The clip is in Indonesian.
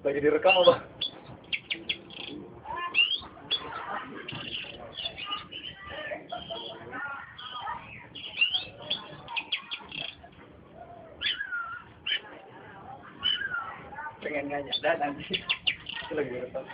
Lagi direkam apa? pengen ngajak dan nanti. Itu lagi direkam.